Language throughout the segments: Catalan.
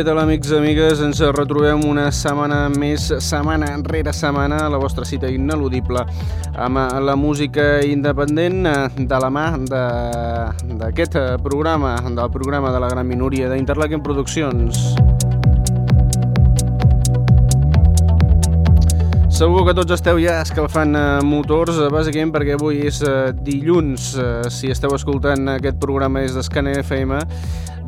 Què tal, amics i amigues? Ens retrobem una setmana més, setmana rere setmana, a la vostra cita ineludible amb la música independent eh, de la mà d'aquest programa, del programa de la gran minoria d'Interlaken Produccions. Segur que tots esteu ja escalfant eh, motors, eh, bàsicament perquè avui és dilluns, si esteu escoltant aquest programa és d'Escane FM,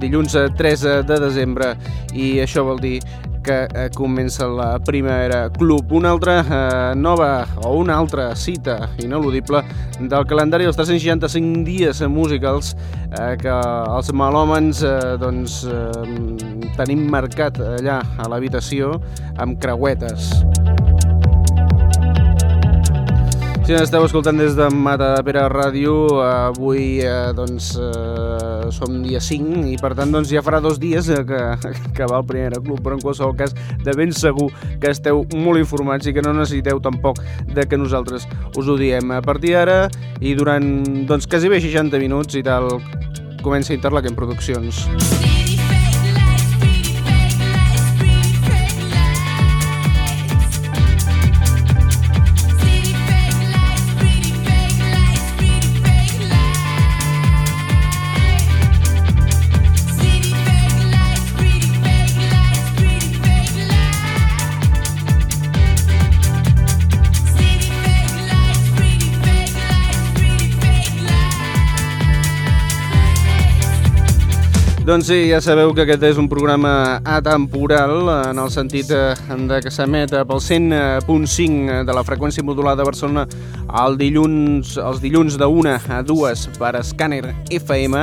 dilluns 3 eh, de desembre i això vol dir que eh, comença la primera club. Una altra eh, nova o una altra cita ineludible del calendari dels 365 dies musicals eh, que els malòmens eh, doncs, eh, tenim marcat allà a l'habitació amb creuetes. Si esteu escoltant des de Mata de Pere Ràdio, avui eh, doncs, eh, som dia 5 i per tant doncs, ja farà dos dies eh, que, que va el primer club, però en qualsevol cas de ben segur que esteu molt informats i que no necessiteu tampoc de que nosaltres us ho diem. A partir d'ara i durant doncs, quasi bé 60 minuts i tal, comença Interlaken Produccions. Sí. Doncs sí, ja sabeu que aquest és un programa atemporal en el sentit eh, de que s'emet pel 100.5 de la freqüència modulada de Barcelona el dilluns, els dilluns de 1 a 2 per Scanner FM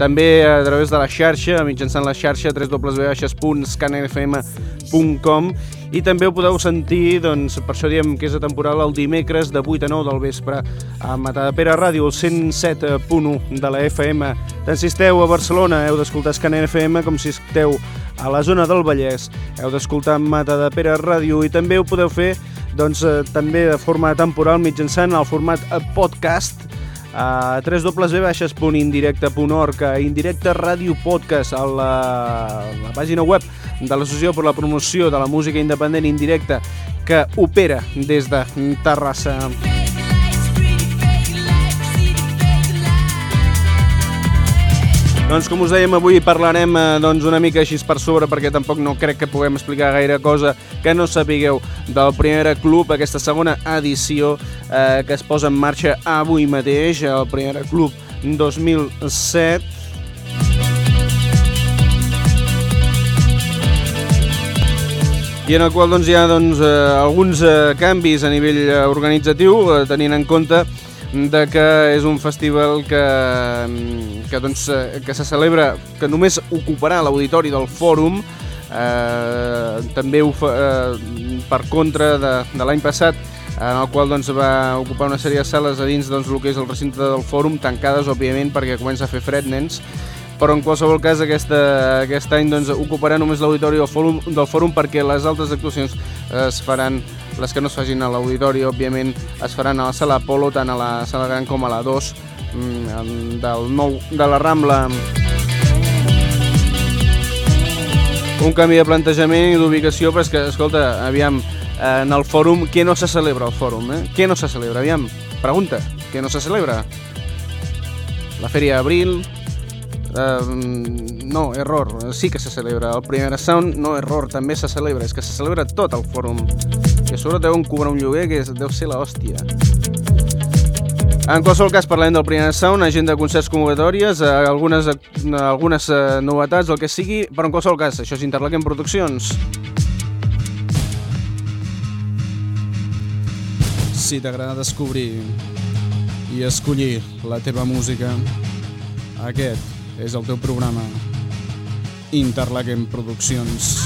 també a través de la xarxa, mitjançant la xarxa www.scannerfm.com i també ho podeu sentir, doncs, per això diem que és atemporal, el dimecres de 8 a 9 del vespre a Matadepera Ràdio, el 107.1 de la FM. Tant si esteu a Barcelona, heu d'escoltar Scanner FM, com si esteu a la zona del Vallès, heu d'escoltar Matadepera Ràdio i també ho podeu fer doncs, eh, també de forma temporal mitjançant el format podcast a www.indirecte.org, a Indirecte Ràdio Podcast, a la, la pàgina web de l'Associació per la Promoció de la Música Independent Indirecta que opera des de Terrassa. Doncs com us dèiem, avui parlarem eh, doncs, una mica així per sobre perquè tampoc no crec que puguem explicar gaire cosa que no sapigueu del primer club, aquesta segona edició eh, que es posa en marxa avui mateix, el primer club 2007 i en el qual doncs, hi ha doncs, eh, alguns eh, canvis a nivell organitzatiu, tenint en compte de que és un festival que, que, doncs, eh, que se celebra, que només ocuparà l'auditori del fòrum, eh, també ho fa, eh, per contra de, de l'any passat, en el qual doncs, va ocupar una sèrie de sales a dins doncs, el que és el recinte del fòrum, tancades, òbviament, perquè comença a fer fred, nens, però en qualsevol cas aquesta, aquest any doncs, ocuparà només l'auditori del, fòrum, del fòrum perquè les altres actuacions es faran, les que no es facin a l'auditori, òbviament, es faran a la sala Apolo, tant a la sala Gran com a la 2 mm, del nou, de la Rambla. Un canvi de plantejament i d'ubicació, però és que, escolta, aviam, en el fòrum, què no se celebra al fòrum? Eh? Què no se celebra? Aviam, pregunta, què no se celebra? La Fèria d'Abril, Uh, no, error, sí que se celebra. El primer sound, no, error, també se celebra. És que se celebra tot el fòrum. I a sobre deuen cobrar un lloguer que és, deu ser l'hòstia. En qualsevol cas parlem del primer sound, agenda de concerts convocatòries, eh, algunes, algunes eh, novetats, el que sigui, però en qualsevol cas, això és Interlaken Produccions. Si t'agrada descobrir i escollir la teva música. Aquest és el teu programa. Interlaquem Produccions.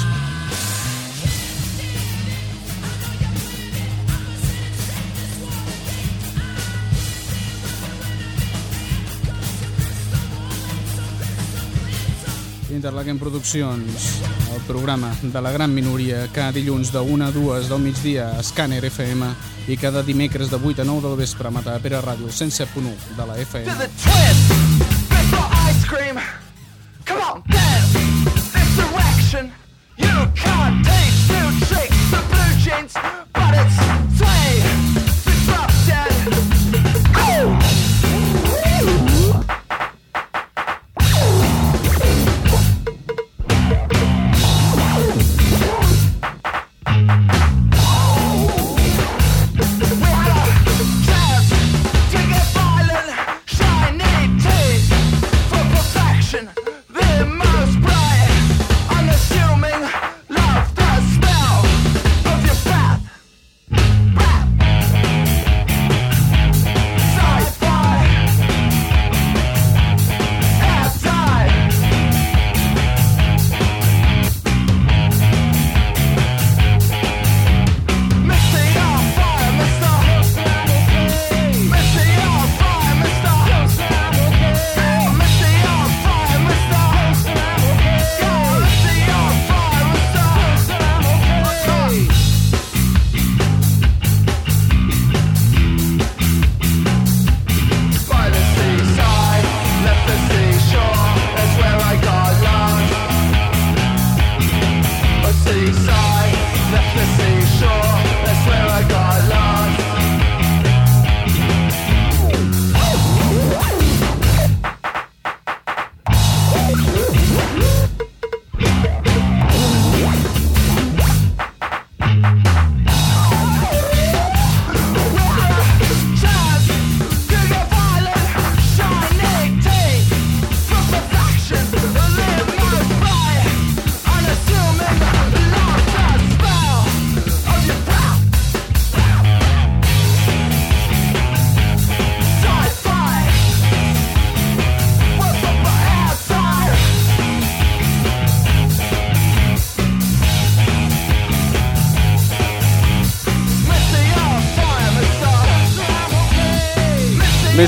Interlaquem Produccions, el programa de la gran minoria, cada dilluns de 1 a 2 del migdia a Scanner FM i cada dimecres de 8 a 9 del vespre a Mata Pere Ràdio 107.1 de la FM.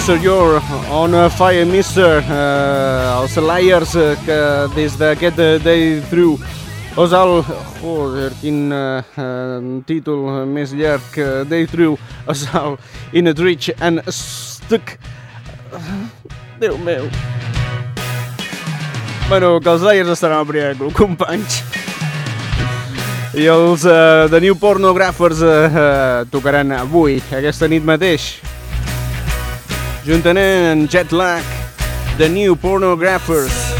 Mr. You're on fire, Mr. Uh, els Liars uh, que des d'aquest uh, Day Through Osal, joder, quin uh, uh, títol més llarg, uh, Day Through Osal, in a Rich and Stuck. Uh, Déu meu. Bueno, que els Liars estaran al primer club, companys. I els uh, de New Pornographers uh, uh, tocaran avui, aquesta nit mateix. Juntament en Jet Lag, The New Pornographers.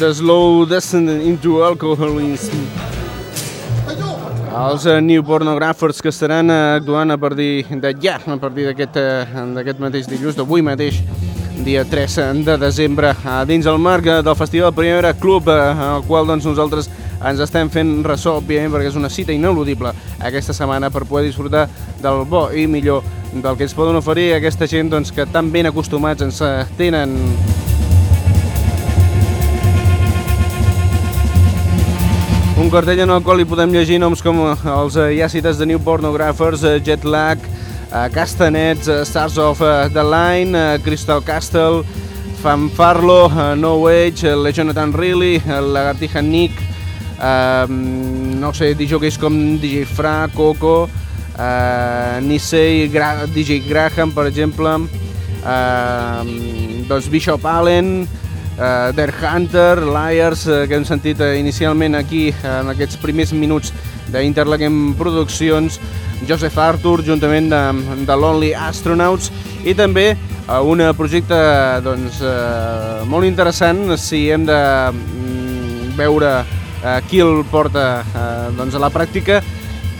The Slow Descent into Alcoholism. Els eh, New Pornographers que estaran eh, actuant a partir de ja, a partir d'aquest eh, mateix dilluns, d'avui mateix, dia 3 de desembre, dins el marc del Festival Primera Club, al qual doncs, nosaltres ens estem fent ressò, òbviament, perquè és una cita ineludible aquesta setmana per poder disfrutar del bo i millor del que ens poden oferir aquesta gent doncs, que tan ben acostumats ens tenen. Cartell en el qual hi podem llegir noms com els eh, ja citats de New Pornographers, eh, Jetlag, eh, Castanets, eh, Stars of eh, the Line, eh, Crystal Castle, Fanfarlo, eh, No Age, eh, Le Jonathan Reilly, eh, Lagartija Nick, eh, no sé, DJs com DJ Fra, Coco, eh, Nisei, Gra DJ Graham, per exemple, eh, doncs Bishop Allen, uh, Der Hunter, Liars, uh, que hem sentit uh, inicialment aquí uh, en aquests primers minuts d'Interlaken Produccions, Joseph Arthur, juntament de, de Lonely Astronauts, i també uh, un projecte doncs, uh, molt interessant si hem de mm, veure uh, qui el porta uh, doncs a la pràctica,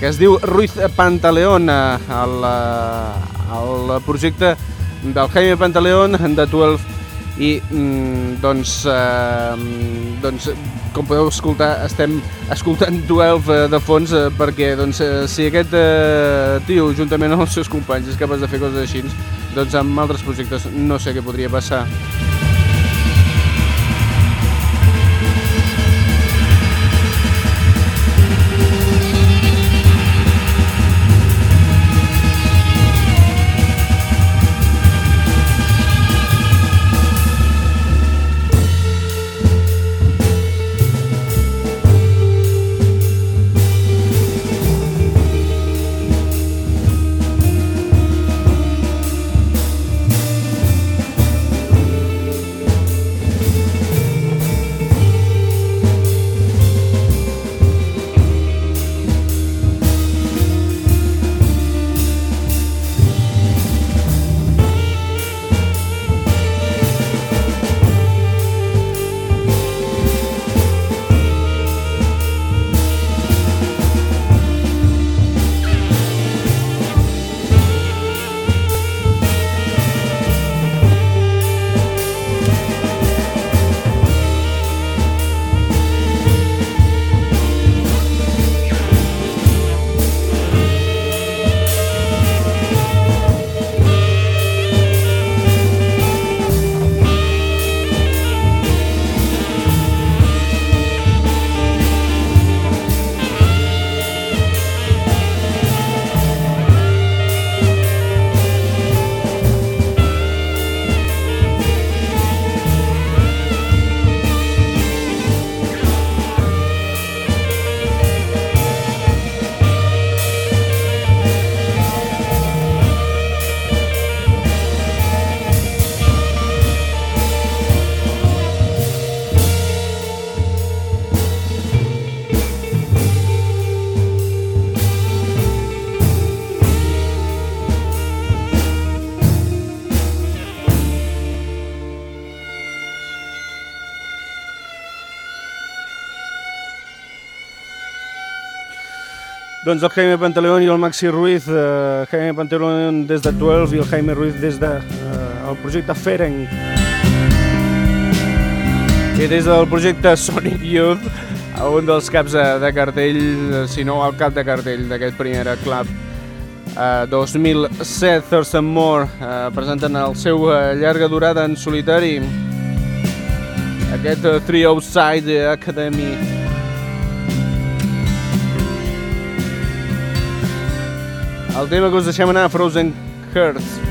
que es diu Ruiz Pantaleón, el, uh, el projecte del Jaime Pantaleón de 12 i mm, doncs, eh, doncs com podeu escoltar estem escoltant 12 eh, de fons eh, perquè doncs, eh, si aquest eh, tio juntament amb els seus companys és capaç de fer coses així doncs amb altres projectes no sé què podria passar Doncs el Jaime Pantaleón i el Maxi Ruiz, eh, Jaime Pantaleón des de 12 i el Jaime Ruiz des de eh, el projecte Ferenc. I des del projecte Sonic Youth, un dels caps de, de cartell, si no el cap de cartell d'aquest primer club. Eh, 2007, Thurston Moore eh, presenten el seu eh, llarga durada en solitari, aquest eh, Three Outside Academy. El tema que us deixem anar, Frozen Hearts.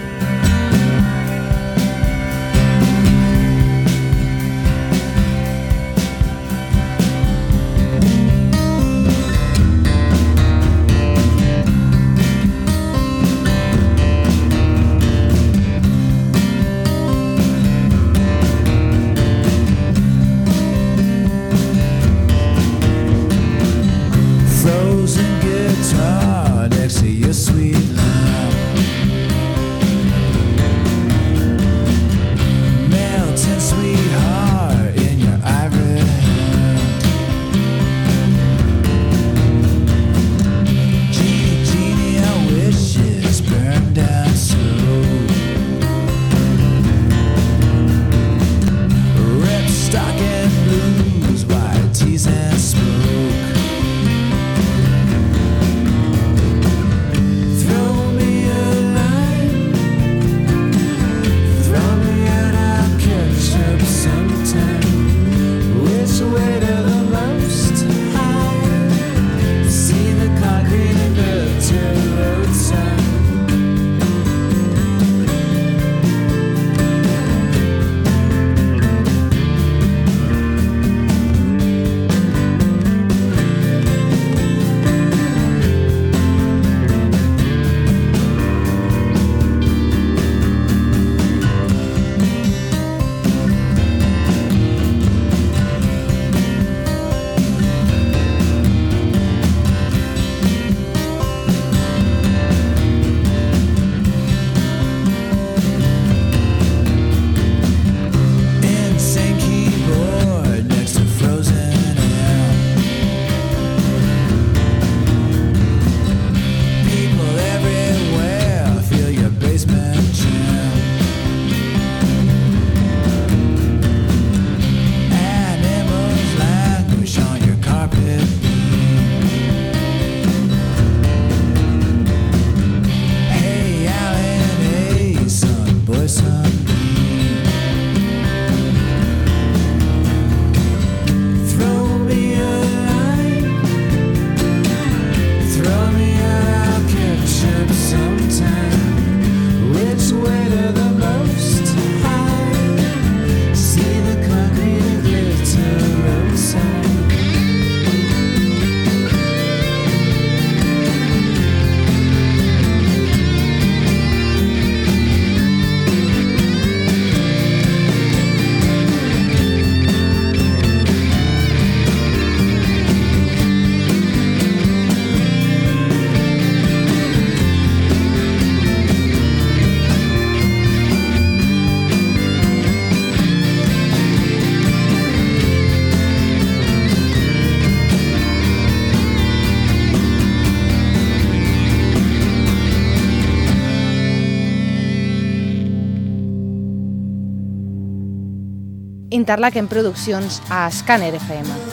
Interlaken Produccions a Scanner FM.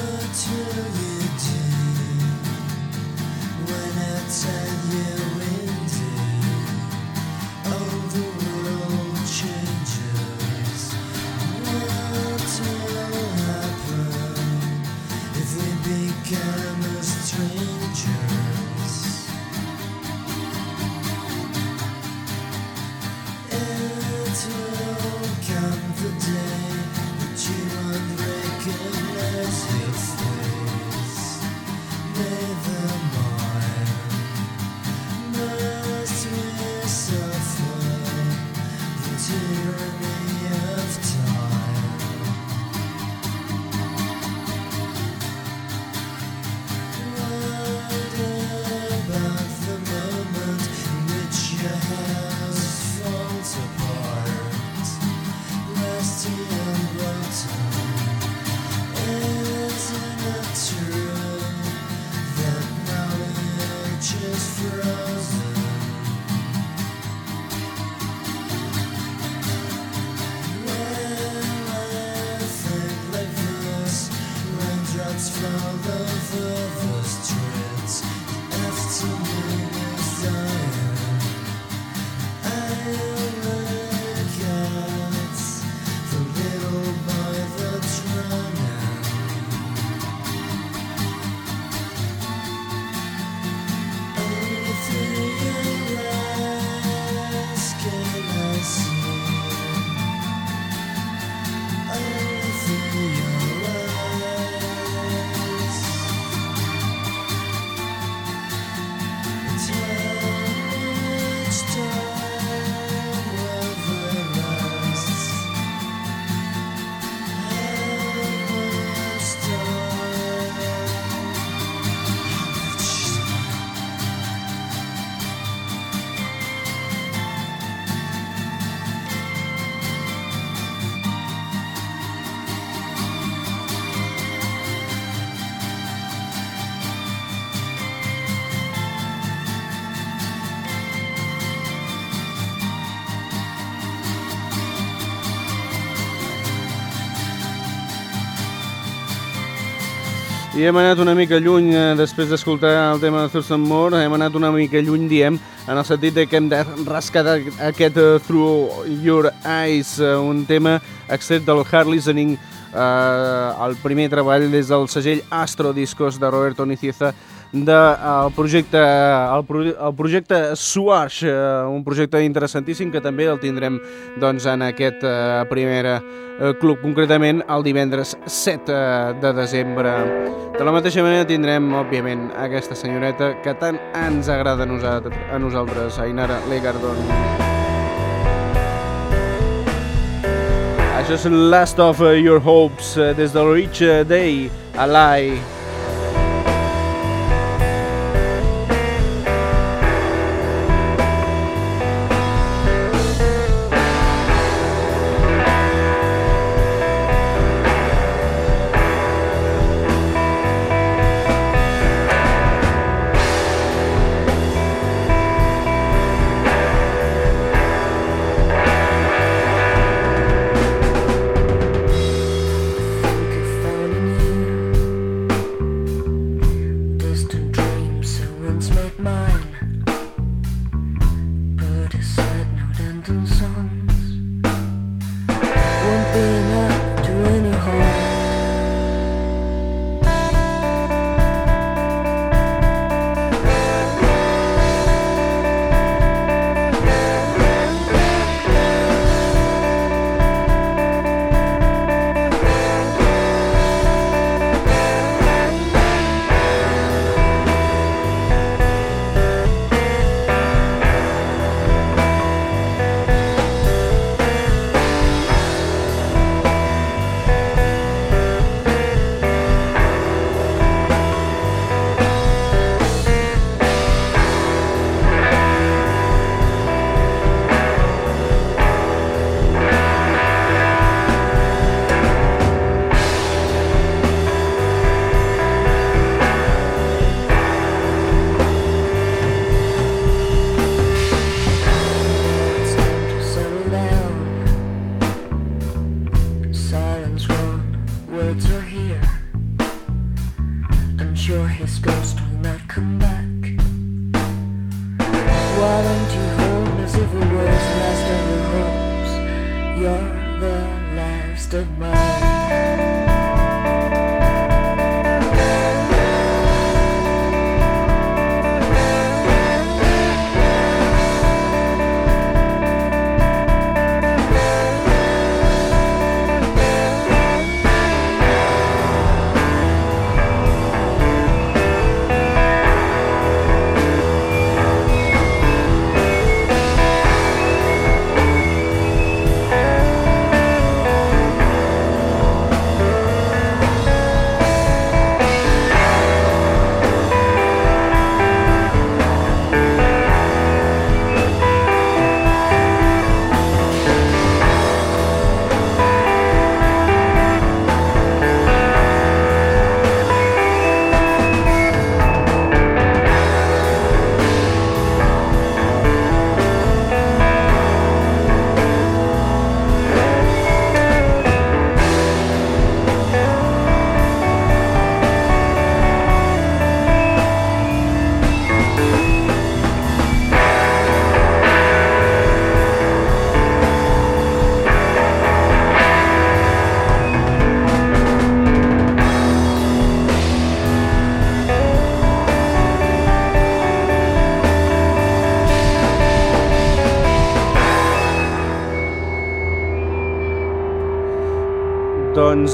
I hem anat una mica lluny, eh, després d'escoltar el tema de Thurston Moore, hem anat una mica lluny, diem, en el sentit de que hem de rescatar aquest uh, Through Your Eyes, uh, un tema extret del Hard Listening, uh, el primer treball des del segell Astro Discos de Roberto Nicieza, del de, projecte, el, pro, el projecte Swash, eh, un projecte interessantíssim que també el tindrem doncs, en aquest eh, primer eh, club, concretament el divendres 7 eh, de desembre. De la mateixa manera tindrem, òbviament, aquesta senyoreta que tant ens agrada a nosaltres, a nosaltres Ainara Legardon. Això és Last of Your Hopes, eh, des del Rich Day, Alive. think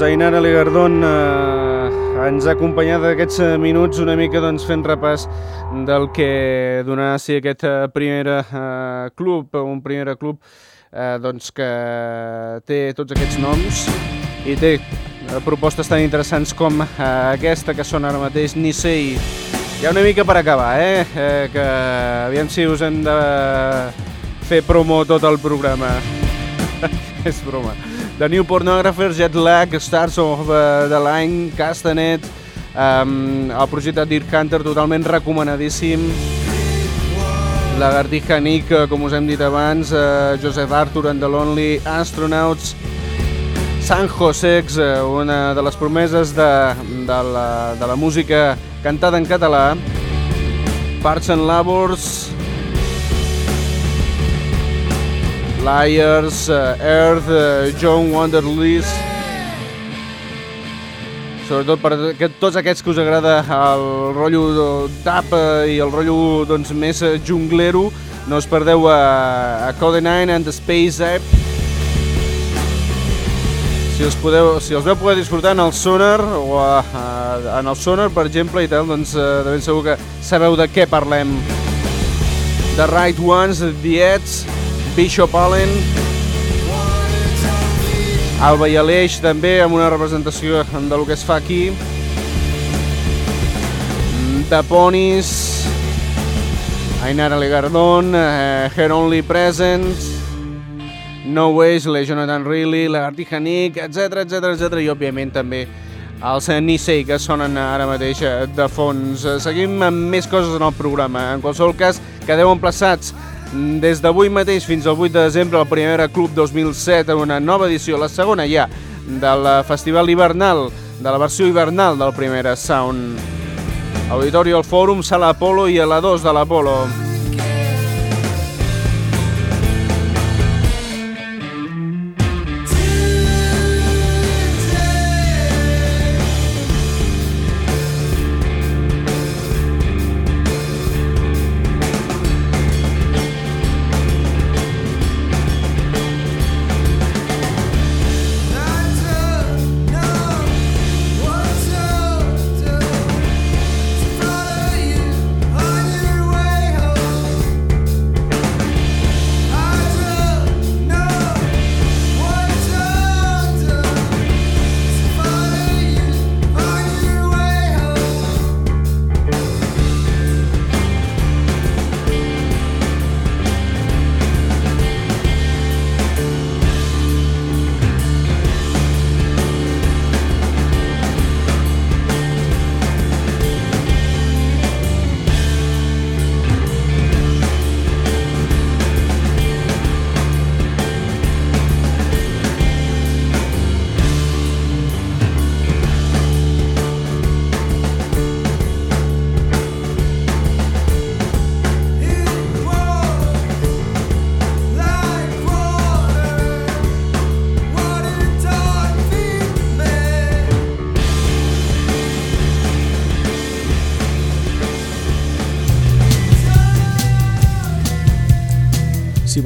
Ainara Legardón eh, ens ha acompanyat aquests eh, minuts una mica doncs, fent repàs del que donarà ser aquest eh, primer eh, club, un primer club eh, doncs, que té tots aquests noms i té eh, propostes tan interessants com eh, aquesta que sona ara mateix, Nisei. Hi ha una mica per acabar, eh? eh que aviam si us hem de fer promo tot el programa. És broma. The New Pornographers, Jet Lag, Stars of uh, the Line, Castanet, um, el projecte Deer Hunter, totalment recomanadíssim. Lagartija Nick, eh, com us hem dit abans, uh, Joseph Arthur and the Lonely Astronauts, San Josex, una de les promeses de, de, la, de la música cantada en català. Parts and Labors, Liars, eh, Earth, eh, John Wonderlist... Sobretot per aquest, tots aquests que us agrada el rotllo tap eh, i el rotllo doncs, més junglero, no us perdeu a, a Code 9 and the Space App. Si els, podeu, si els veu poder disfrutar en el Sonar o a, a, en el Sonar, per exemple, i tal, doncs de ben segur que sabeu de què parlem. The Right Ones, The Eds, Bishop Allen, Alba i Aleix també amb una representació de lo que es fa aquí. The Ponies, Ainara Legardón, eh, Her Only Presence, No Ways, la Jonathan Reilly, la Artija Nick, etc etc etc i òbviament també els Nisei que sonen ara mateix eh, de fons. Seguim amb més coses en el programa. En qualsevol cas, quedeu emplaçats des d'avui mateix fins al 8 de desembre al Primera Club 2007 una nova edició, la segona ja, del Festival Hivernal, de la versió hivernal del Primera Sound. Auditori al Fòrum, Sala Apolo i a la 2 de l'Apolo.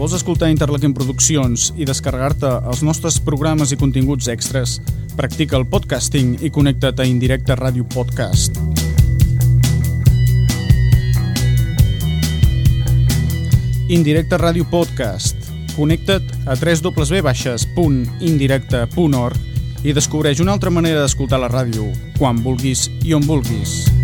Vols escoltar Interlaken Produccions i descarregar-te els nostres programes i continguts extras, practica el podcasting i connecta't a Indirecte Ràdio Podcast. Indirecte Ràdio Podcast. Connecta't a www.indirecte.org i descobreix una altra manera d'escoltar la ràdio, quan vulguis i on vulguis.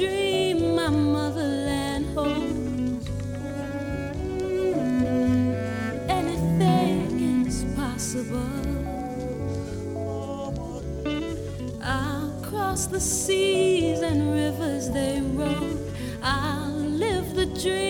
Dream my motherland holds. Anything is possible. I'll cross the seas and rivers they roll. I'll live the dream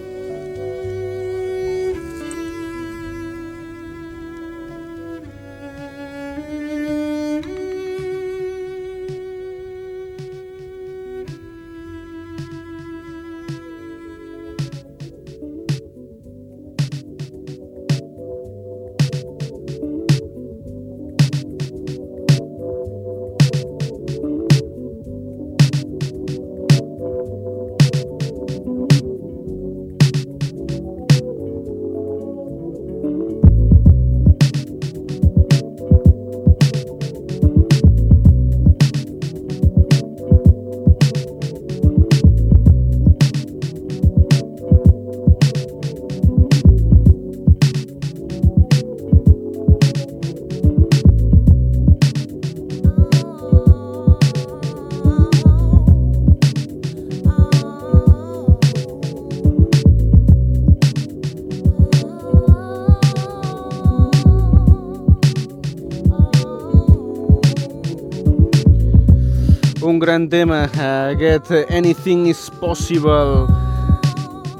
Gran tema, eh, aquest Anything is Possible.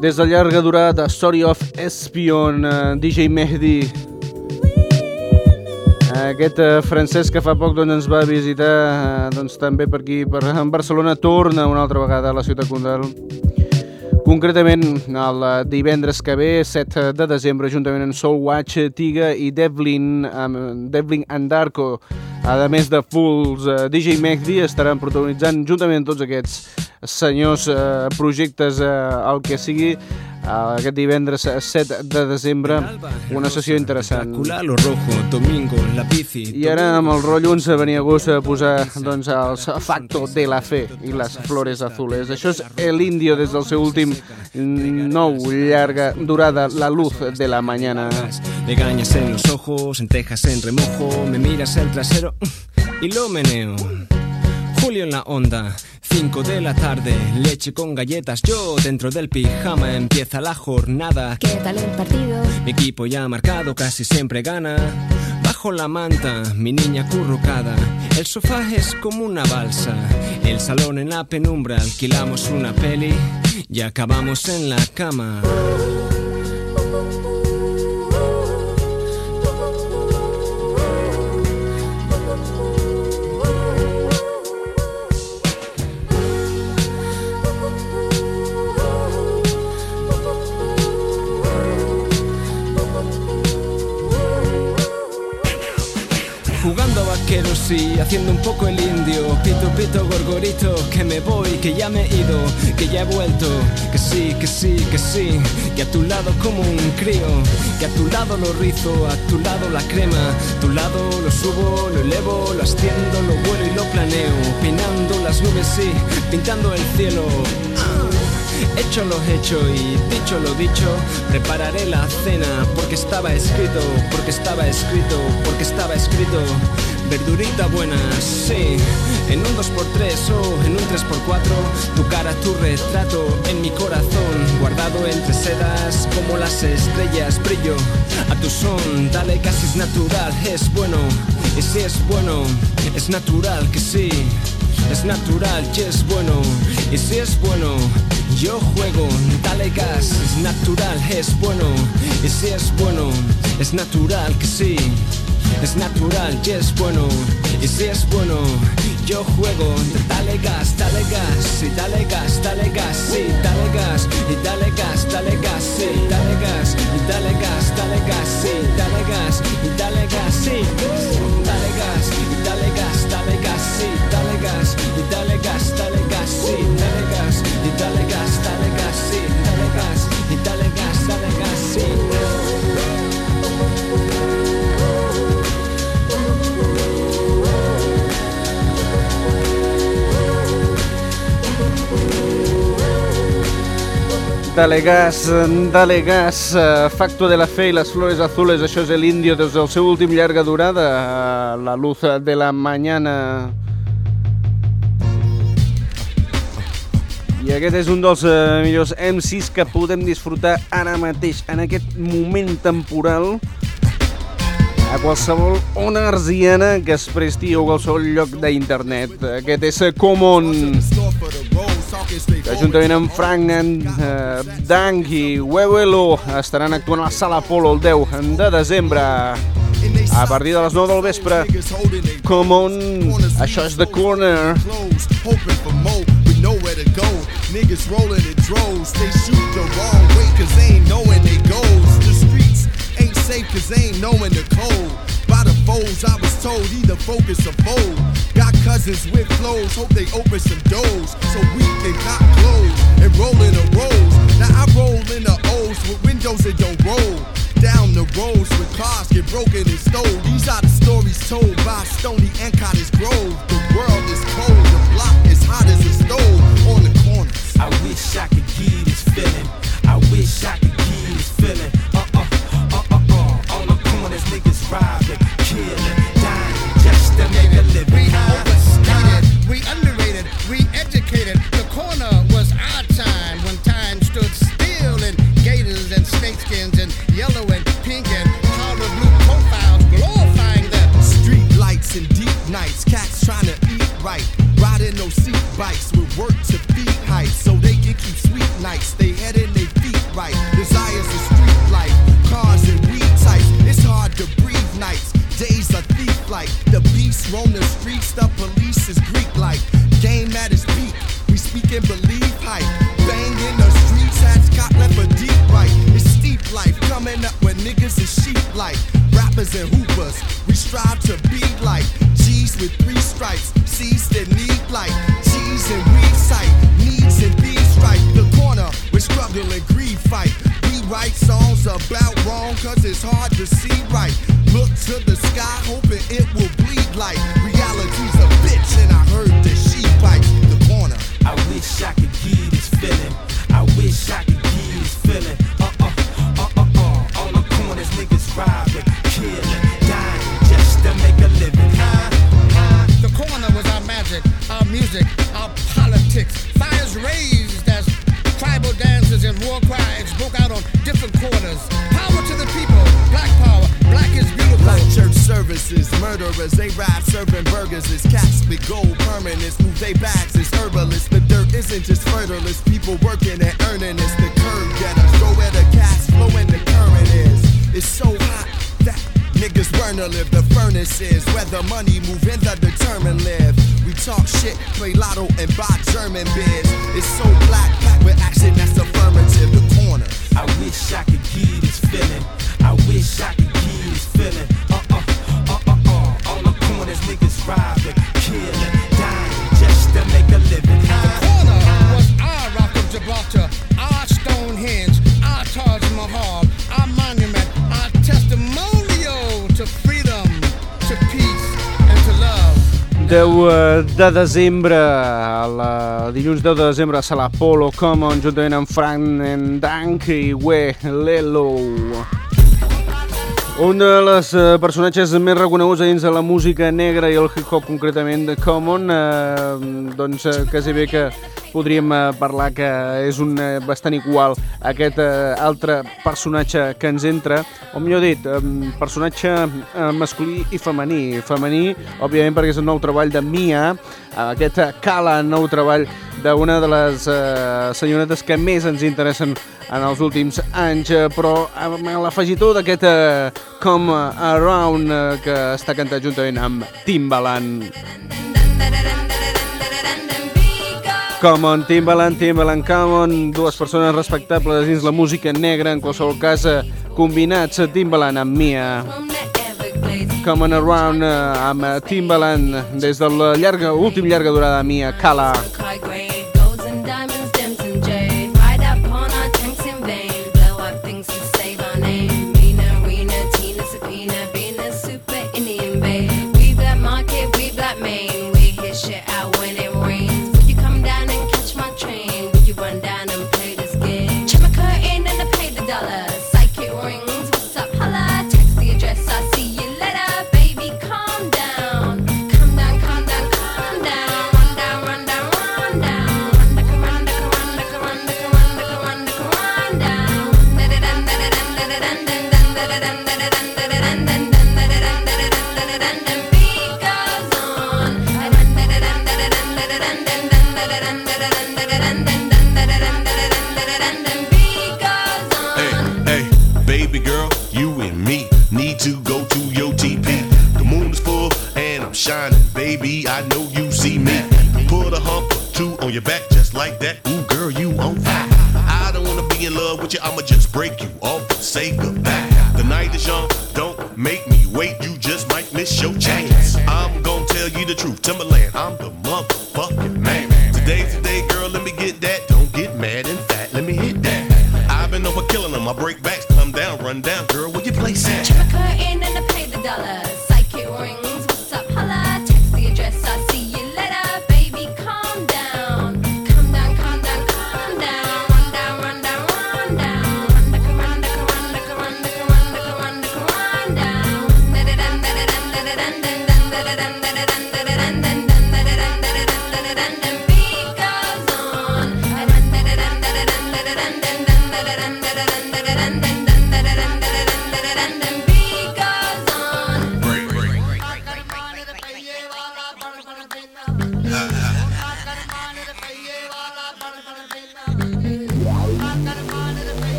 Des de llarga durada, Story of Espion, eh, DJ Mehdi. Aquest eh, francès que fa poc doncs, ens va visitar doncs, també per aquí, per Barcelona, torna una altra vegada a la ciutat condal. Concretament, el divendres que ve, 7 de desembre, juntament amb Soul Watch, Tiga i Devlin, amb Devlin Andarko, a més de Fools, eh, DJ Mehdi estaran protagonitzant juntament amb tots aquests senyors eh, projectes, eh, el que sigui, eh, aquest divendres eh, 7 de desembre, una sessió interessant. I ara amb el rotllo ens venia a gust a posar doncs, els Facto de la Fe i les Flores Azules. Això és El Indio des del seu últim nou llarga durada, La Luz de la Mañana. Legañas en los ojos, en Texas en remojo, me miras el trasero y lo meneo. Julio en la onda, 5 de la tarde, leche con galletas, yo dentro del pijama empieza la jornada. ¿Qué tal el partido? Mi equipo ya ha marcado, casi siempre gana. Bajo la manta, mi niña currucada. El sofá es como una balsa. El salón en la penumbra, alquilamos una peli y acabamos en la cama. Y haciendo un poco el indio. Pito, pito, gorgorito, que me voy, que ya me he ido, que ya he vuelto. Que sí, que sí, que sí. Que a tu lado como un crío. Que a tu lado lo rizo, a tu lado la crema. A tu lado lo subo, lo elevo, lo asciendo, lo vuelo y lo planeo. Pinando las nubes, sí, pintando el cielo. Hecho lo hecho y dicho lo dicho, prepararé la cena porque estaba escrito, porque estaba escrito, porque estaba escrito. Verdurita buena, sí, en un 2x3 o en un 3x4, tu cara, tu retrato en mi corazón, guardado entre sedas como las estrellas, brillo a tu son, dale casi es natural, es bueno, y si es bueno, es natural que sí. Es natural y es bueno, y si es bueno, yo juego, dale natural, es bueno. Y si es bueno, es natural que sí. Es natural y es bueno. Y si es bueno, yo juego. Dale gas, dale gas, y dale gas, dale gas, sí, dale gas, y dale gas, dale gas, sí, dale gas, y dale gas, dale gas, sí, dale gas, y dale gas, sí. Dale gas, y dale gas, dale gas, sí, dale gas, y dale gas, dale gas, sí, dale gas, y dale gas, dale gas, sí, Dale gas, dale gas, eh, Facto de la Fe i les Flores Azules, això és el Indio des del seu últim llarga durada, eh, La Luz de la Mañana. I aquest és un dels eh, millors MCs que podem disfrutar ara mateix, en aquest moment temporal, a qualsevol ona arsiana que es presti a qualsevol lloc d'internet. Aquest és eh, Common, que juntament amb Frank eh, Dang i Wewelo estaran actuant a la Sala Polo el 10 de desembre a partir de les 9 del vespre. Common, això és The Corner. Niggas rolling in droves, they shoot the wrong way cause they ain't knowing they. The streets ain't safe cause they ain't knowing the code. Foes, I was told either focus or fold. Got cousins with flows, hope they open some doors so we can cop clothes and roll in the rolls. Now I roll in the O's with windows that don't roll. Down the roads where cars get broken and stole. These are the stories told by Stony and Cottage Grove. The world is cold, the block is hot as a stove on the corners. I wish I could give this feeling. I wish I could give this feeling. Yellow and pink and powder blue profiles glorifying the Street lights and deep nights, cats trying to eat right. Riding those seat bikes 10 de desembre, el dilluns 10 de desembre a Sala Polo Common, juntament amb Frank Dank i We Lelo. Un de les eh, personatges més reconeguts dins de la música negra i el hip-hop concretament de Common, eh, doncs eh, quasi bé que podríem eh, parlar que és un eh, bastant igual aquest eh, altre personatge que ens entra, o millor dit, personatge masculí i femení. Femení, òbviament, perquè és un nou treball de Mia, aquest Cala, nou treball d'una de les senyoretes que més ens interessen en els últims anys, però amb l'afegitó d'aquest Come Around que està cantat juntament amb Timbaland. Come on, Timbaland, Timbaland, come on, dues persones respectables dins la música negra, en qualsevol cas eh, combinats eh, Timbaland amb Mia. Come on around eh, amb Timbaland des del llarga, últim llarga durada Mia, Cala. Cala.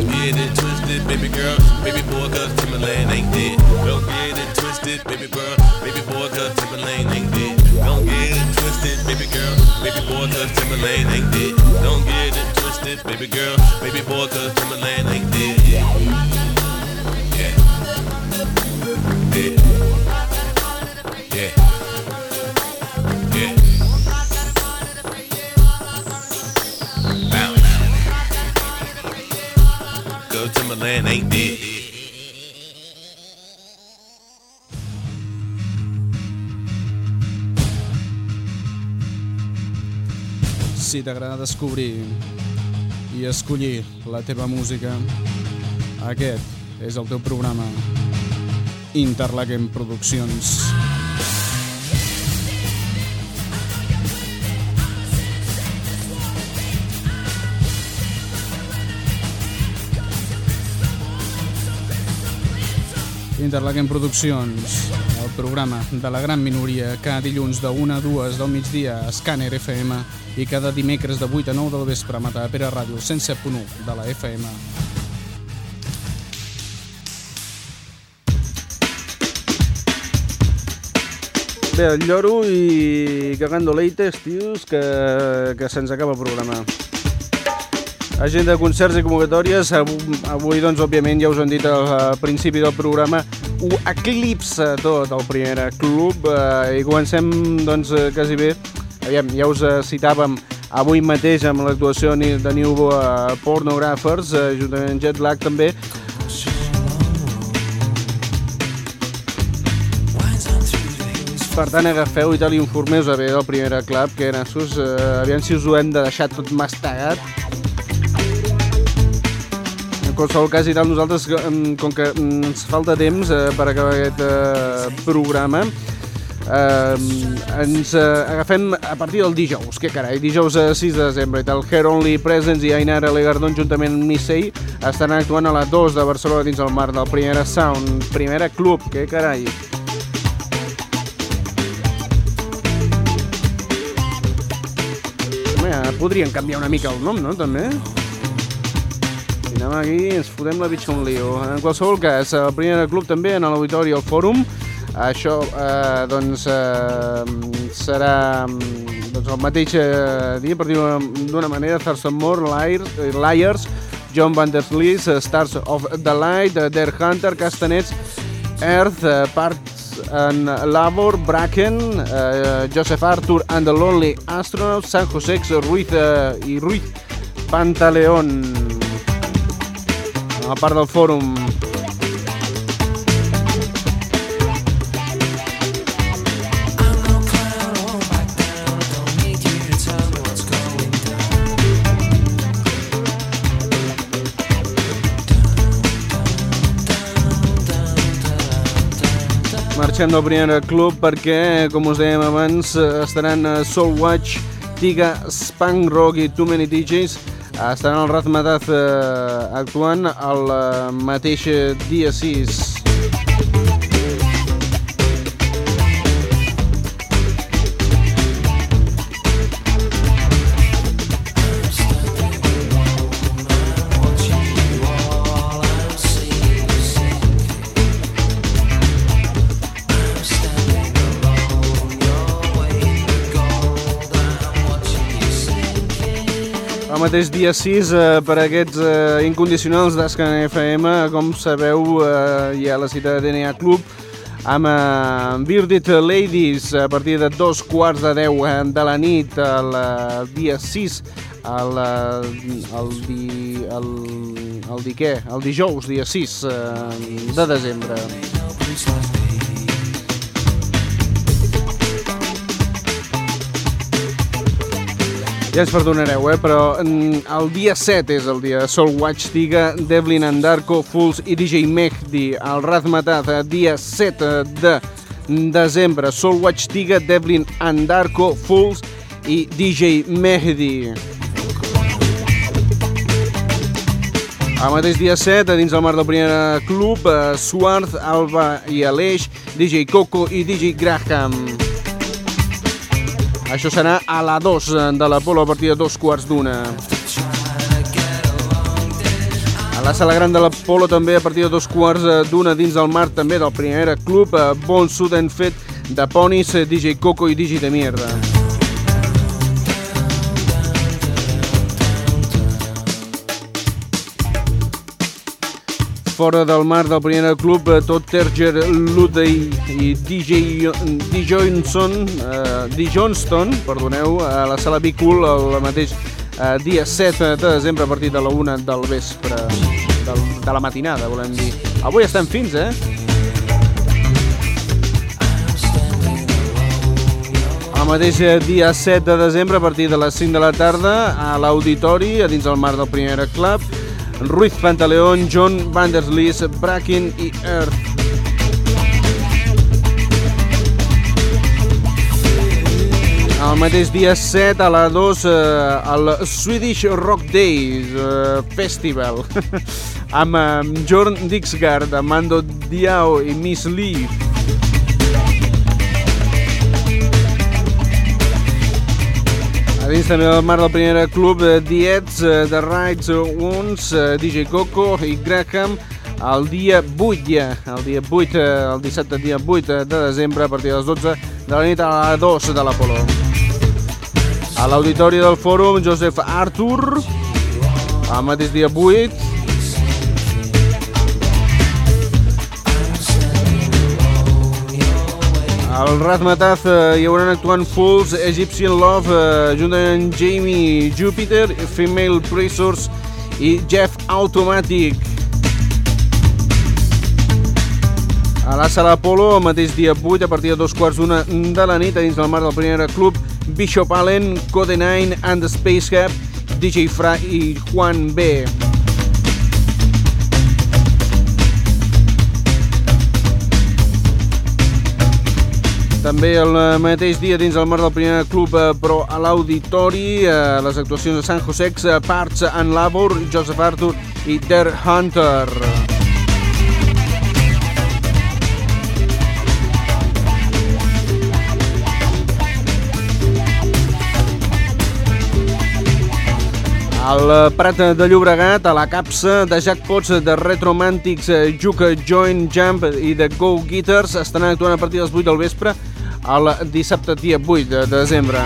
Don't get it twisted, baby girl. Baby boy, cause Timberland ain't dead. Don't get it twisted, baby girl. Baby boy, cause Timberland ain't dead. Don't get it twisted, baby girl. Baby boy, cause Timberland ain't dead. Don't get it twisted, baby girl. Baby boy, cause Timberland ain't dead. Yeah. Yeah. Yeah. man ain't dead. Si t'agrada descobrir i escollir la teva música, aquest és el teu programa Interlaken Produccions. Interlaken Produccions. Interlaquem Produccions, el programa de la gran minoria cada dilluns de 1 a 2 del migdia a Scanner FM i cada dimecres de 8 a 9 del vespre a Matapera Ràdio 107.1 de la FM. Bé, el lloro i cagando leites, tios, que, que se'ns acaba el programa. Agenda de concerts i convocatòries. Avui, doncs, òbviament, ja us ho han dit al principi del programa, ho eclipsa tot el primer club eh, i comencem, doncs, eh, quasi bé. Aviam, ja us eh, citàvem avui mateix amb l'actuació de New eh, Pornographers, eh, juntament amb Jetlag també, per tant agafeu i tal informeu-vos bé del primer club que nassos, eh, aviam si us ho hem de deixar tot mastegat qualsevol cas, i tal, nosaltres, com que ens falta temps eh, per acabar aquest eh, programa, eh, ens eh, agafem a partir del dijous, que carai, dijous eh, 6 de desembre, i tal, Hair Only Presents i Ainara Legardón juntament amb Missei, estan actuant a la 2 de Barcelona dins el mar del Primera Sound, Primera Club, que carai. Podrien canviar una mica el nom, no, també? Anem aquí ens fotem la bitxa un lío. En qualsevol cas, el primer club també en l'auditori al fòrum. Això, eh, doncs, eh, serà doncs, el mateix eh, dia, per dir-ho d'una manera, Thurston Moore, Liars, eh, Liars John Van Der Vlies, eh, Stars of the Light, eh, Der Hunter, Castanets, Earth, Parts and Labor, Bracken, eh, Joseph Arthur and the Lonely Astronaut, San Josex, Ruiz eh, i Ruiz Pantaleón. A part del fòrum. Marxem del primer club perquè, com us dèiem abans, eh, estaran eh, Soul Watch, Tiga, Spunk Rock i Too Many DJs estaran al Razmataz eh, actuant el eh, mateix dia 6. Mateix dia 6 eh, per aquests eh, incondicionals d'Escan FM, com sabeu, eh, hi ha la cita de DNA Club amb eh, Bearded Ladies a partir de dos quarts de 10 eh, de la nit el eh, dia 6 el, eh, el, di, el, el di què? El dijous, dia 6 eh, de desembre. Ja ens perdonareu, eh? però mm, el dia 7 és el dia de Soul Watch Tiga, Devlin Andarko, Fools i DJ Mehdi. El Razmataz, eh, dia 7 de desembre. Soul Watch Tiga, Devlin Andarko, Fools i DJ Mehdi. El mateix dia 7, a dins del mar del primer club, eh, Swarth, Alba i Aleix, DJ Coco i DJ Graham. Això serà a la 2 de l'Apolo a partir de dos quarts d'una. A la sala gran de l'Apolo també a partir de dos quarts d'una dins del mar també del primer club eh, Bon Suden fet de Ponis, eh, DJ Coco i DJ de Mierda. Fora del mar del primer club, eh, tot Terger Ludey i DJ, Johnson, eh, DJ Johnston, perdoneu, a la sala Be Cool el mateix eh, dia 7 de desembre a partir de la 1 del vespre, de la matinada, volem dir. Avui estem fins, eh? El mateix eh, dia 7 de desembre, a partir de les 5 de la tarda, a l'auditori, a dins del mar del primer club, Ruiz Pantaleón, John Van der Lees, Bracken i Earth. El mateix dia 7 a la 2 eh, al Swedish Rock Days eh, Festival amb eh, Jorn Dixgard, Amando Diao i Miss Lee. Dins també del mar del primer club eh, Diets, eh, The Rights Ones, eh, DJ Coco i Graham el dia 8 ja, el dia 8, eh, el dissabte dia 8 de desembre a partir de les 12 de la nit a la 2 de l'Apolo. A l'auditori del fòrum Joseph Arthur, el mateix dia 8, Al Razmataz eh, hi hauran actuant Fools, Egyptian Love, eh, juntament amb Jamie Jupiter, Female Prisors i Jeff Automatic. A la sala Apolo, el mateix dia 8, a partir de dos quarts d'una de la nit, dins del mar del primer club, Bishop Allen, Code 9 and the Space Cap, DJ Fra i Juan B. També el mateix dia dins el marc del primer club eh, però a l'auditori eh, les actuacions de San Josex, eh, Parts and Labor, Joseph Arthur i Der Hunter. Al Prat de Llobregat, a la capsa de Jackpots de Retromantics, eh, Juke Joint Jump i de Go Guitars estaran actuant a partir dels 8 del vespre el dissabte dia 8 de desembre.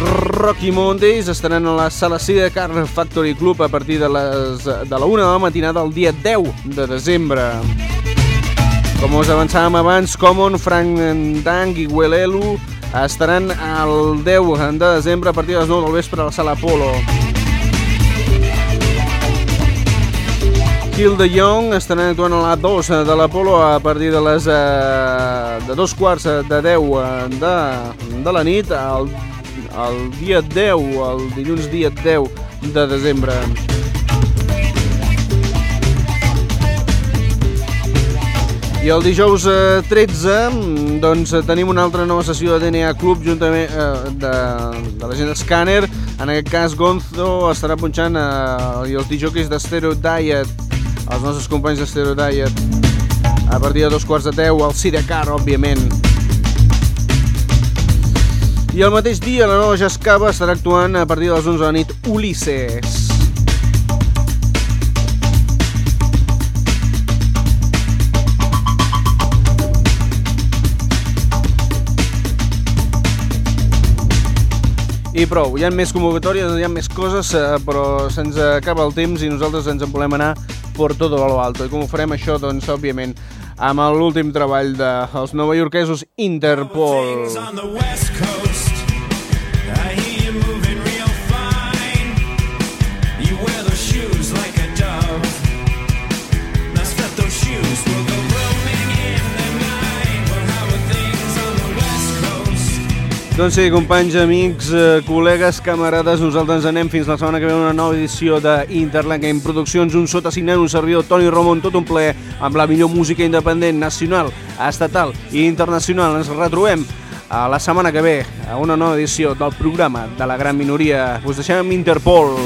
Rocky Mondays estaran a la sala C de Car Factory Club a partir de, les, de la 1 de la matinada el dia 10 de desembre. Com us avançàvem abans, Common, Frank Dang i Welelu estaran el 10 de desembre a partir de les 9 del vespre a la sala Apolo. Kill the Young estaran actuant a la 2 de l'Apolo a partir de les eh, de dos quarts de 10 de, de la nit el, el dia 10, el dilluns dia 10 de desembre. I el dijous eh, 13 doncs, eh, tenim una altra nova sessió de DNA Club juntament eh, de, de la gent d'Scanner. En aquest cas Gonzo estarà punxant eh, els DJs de Stereo Diet, els nostres companys de Stereo Diet. A partir de dos quarts de deu, el Sidecar, òbviament. I el mateix dia la nova Jascava estarà actuant a partir de les 11 de la nit Ulisses. I prou, hi ha més convocatòries, hi ha més coses, eh, però se'ns acaba el temps i nosaltres ens en volem anar per tot a lo alto. I com ho farem això? Doncs, òbviament, amb l'últim treball dels novaiorquesos Interpol. Things Doncs sí, companys, amics, eh, col·legues, camarades, nosaltres anem fins la setmana que ve una nova edició d'Interlang en Produccions, un sota signant, un servidor, Toni Ramon, tot un ple amb la millor música independent, nacional, estatal i internacional. Ens retrobem a la setmana que ve a una nova edició del programa de la gran minoria. Us deixem amb Interpol.